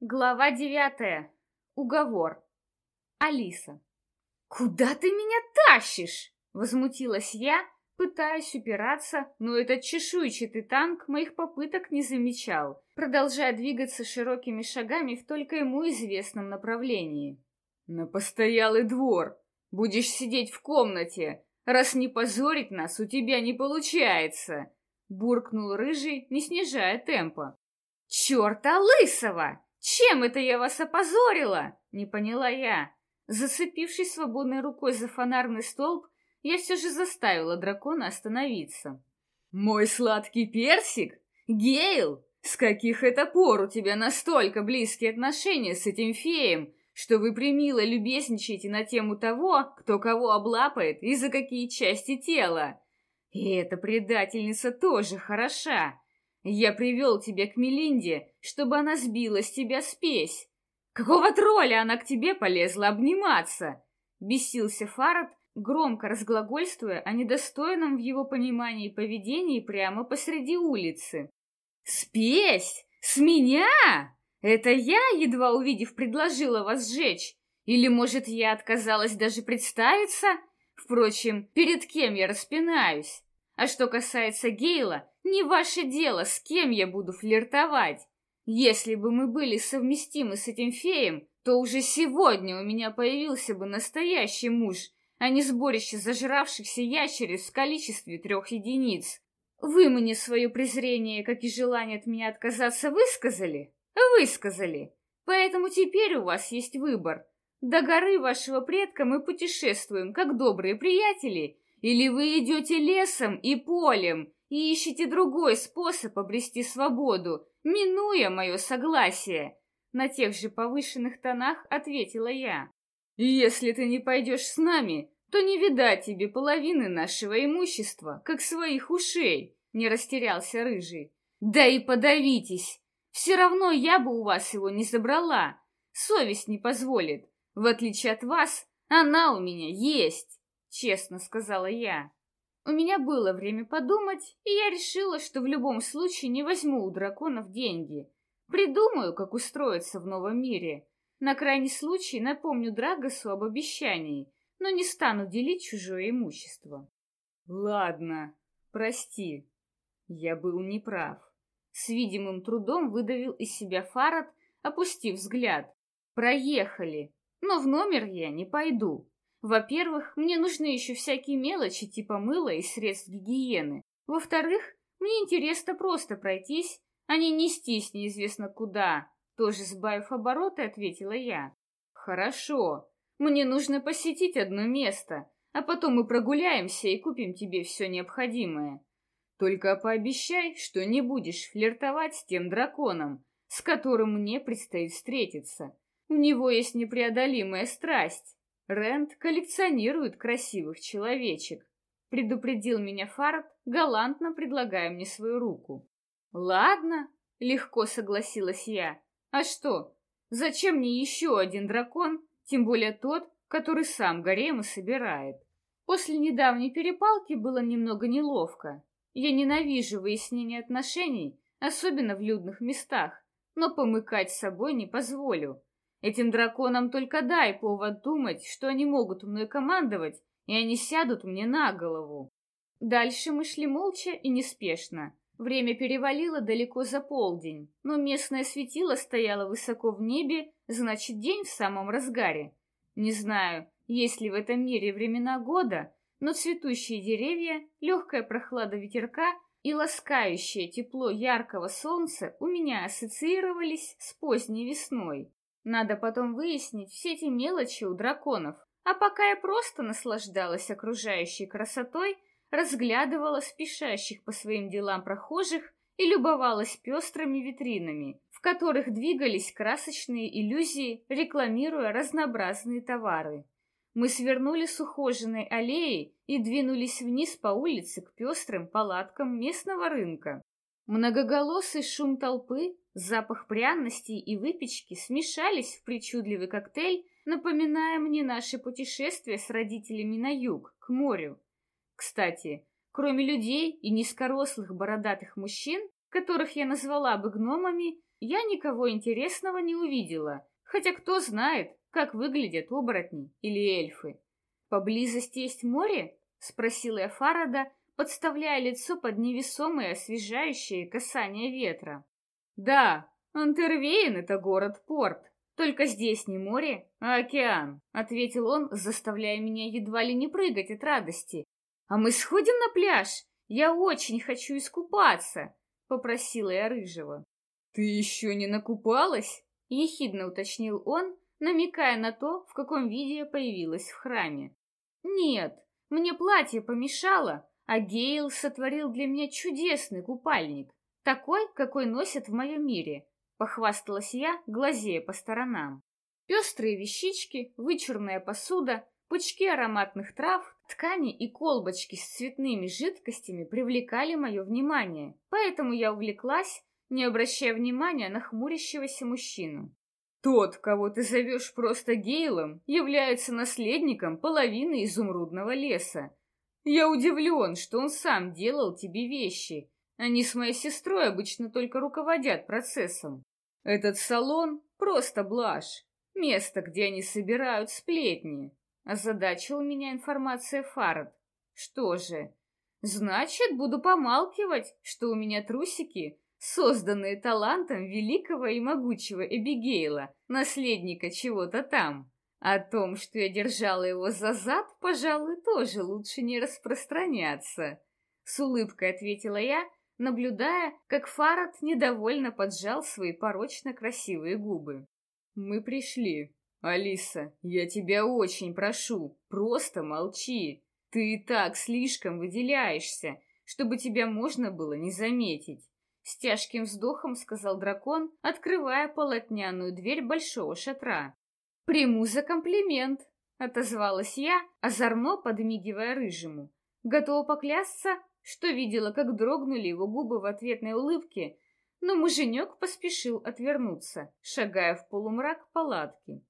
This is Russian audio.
Глава девятая. Уговор. Алиса. «Куда ты меня тащишь?» — возмутилась я, пытаясь упираться, но этот чешуйчатый танк моих попыток не замечал, продолжая двигаться широкими шагами в только ему известном направлении. «На постоялый двор! Будешь сидеть в комнате! Раз не позорить нас, у тебя не получается!» — буркнул рыжий, не снижая темпа. «Черта лысого!» «Чем это я вас опозорила?» — не поняла я. Зацепившись свободной рукой за фонарный столб, я все же заставила дракона остановиться. «Мой сладкий персик? Гейл, с каких это пор у тебя настолько близкие отношения с этим феем, что вы примило любезничаете на тему того, кто кого облапает и за какие части тела? И эта предательница тоже хороша. Я привел тебя к Мелинде, чтобы она сбила с тебя спесь. Какого тролля она к тебе полезла обниматься? Бесился Фарад, громко разглагольствуя о недостойном в его понимании поведении прямо посреди улицы. «Спесь? С меня? Это я, едва увидев, предложила вас сжечь? Или, может, я отказалась даже представиться? Впрочем, перед кем я распинаюсь? А что касается Гейла, не ваше дело, с кем я буду флиртовать. Если бы мы были совместимы с этим феем, то уже сегодня у меня появился бы настоящий муж, а не сборище зажравшихся ящериц в количестве трех единиц. Вы мне свое презрение, как и желание от меня отказаться, высказали? Высказали. Поэтому теперь у вас есть выбор. До горы вашего предка мы путешествуем, как добрые приятели, или вы идете лесом и полем, и ищете другой способ обрести свободу, минуя мое согласие. На тех же повышенных тонах ответила я. Если ты не пойдешь с нами, то не видать тебе половины нашего имущества, как своих ушей, не растерялся рыжий. Да и подавитесь. Все равно я бы у вас его не забрала. Совесть не позволит. В отличие от вас, она у меня есть, честно сказала я. У меня было время подумать, и я решила, что в любом случае не возьму у драконов деньги. Придумаю, как устроиться в новом мире. На крайний случай напомню Драгосу об обещании, но не стану делить чужое имущество. Ладно, прости, я был неправ. С видимым трудом выдавил из себя Фарад, опустив взгляд. Проехали, но в номер я не пойду. Во-первых, мне нужны еще всякие мелочи типа мыла и средств гигиены. Во-вторых, мне интересно просто пройтись, а не нестись неизвестно куда. Тоже сбавив обороты, ответила я. Хорошо, мне нужно посетить одно место, а потом мы прогуляемся и купим тебе все необходимое. Только пообещай, что не будешь флиртовать с тем драконом, с которым мне предстоит встретиться. У него есть непреодолимая страсть. Рэнд коллекционирует красивых человечек. Предупредил меня Фарт, галантно предлагая мне свою руку. Ладно, легко согласилась я. А что, зачем мне еще один дракон, тем более тот, который сам гаремы собирает? После недавней перепалки было немного неловко. Я ненавижу выяснение отношений, особенно в людных местах, но помыкать с собой не позволю. Этим драконам только дай повод думать, что они могут мной командовать, и они сядут мне на голову. Дальше мы шли молча и неспешно. Время перевалило далеко за полдень, но местное светило стояло высоко в небе, значит, день в самом разгаре. Не знаю, есть ли в этом мире времена года, но цветущие деревья, легкая прохлада ветерка и ласкающее тепло яркого солнца у меня ассоциировались с поздней весной. Надо потом выяснить все эти мелочи у драконов. А пока я просто наслаждалась окружающей красотой, разглядывала спешащих по своим делам прохожих и любовалась пестрыми витринами, в которых двигались красочные иллюзии, рекламируя разнообразные товары. Мы свернули с ухоженной аллеи и двинулись вниз по улице к пестрым палаткам местного рынка. Многоголосый шум толпы, запах пряностей и выпечки смешались в причудливый коктейль, напоминая мне наше путешествие с родителями на юг, к морю. Кстати, кроме людей и низкорослых бородатых мужчин, которых я назвала бы гномами, я никого интересного не увидела, хотя кто знает, как выглядят оборотни или эльфы. «Поблизости есть море?» — спросила я Фарада, подставляя лицо под невесомое освежающее касание ветра. «Да, Антервейн — это город-порт. Только здесь не море, а океан», — ответил он, заставляя меня едва ли не прыгать от радости. «А мы сходим на пляж? Я очень хочу искупаться», — попросила я Рыжего. «Ты еще не накупалась?» — ехидно уточнил он, намекая на то, в каком виде я появилась в храме. «Нет, мне платье помешало, а Гейл сотворил для меня чудесный купальник, такой, какой носят в моем мире, похвасталась я, глазея по сторонам. Пестрые вещички, вычурная посуда, пучки ароматных трав, ткани и колбочки с цветными жидкостями привлекали мое внимание, поэтому я увлеклась, не обращая внимания на хмурящегося мужчину. Тот, кого ты зовешь просто Гейлом, является наследником половины изумрудного леса, я удивлен, что он сам делал тебе вещи. Они с моей сестрой обычно только руководят процессом. Этот салон — просто блажь. Место, где они собирают сплетни. Озадачил меня информация Фарад. Что же, значит, буду помалкивать, что у меня трусики, созданные талантом великого и могучего Эбигейла, наследника чего-то там. О том, что я держала его за зад, пожалуй, тоже лучше не распространяться. С улыбкой ответила я, наблюдая, как Фарад недовольно поджал свои порочно красивые губы. «Мы пришли. Алиса, я тебя очень прошу, просто молчи. Ты и так слишком выделяешься, чтобы тебя можно было не заметить». С тяжким вздохом сказал дракон, открывая полотняную дверь большого шатра. «Приму за комплимент», — отозвалась я, озорно подмигивая рыжему. Готова поклясться, что видела, как дрогнули его губы в ответной улыбке, но муженек поспешил отвернуться, шагая в полумрак палатки.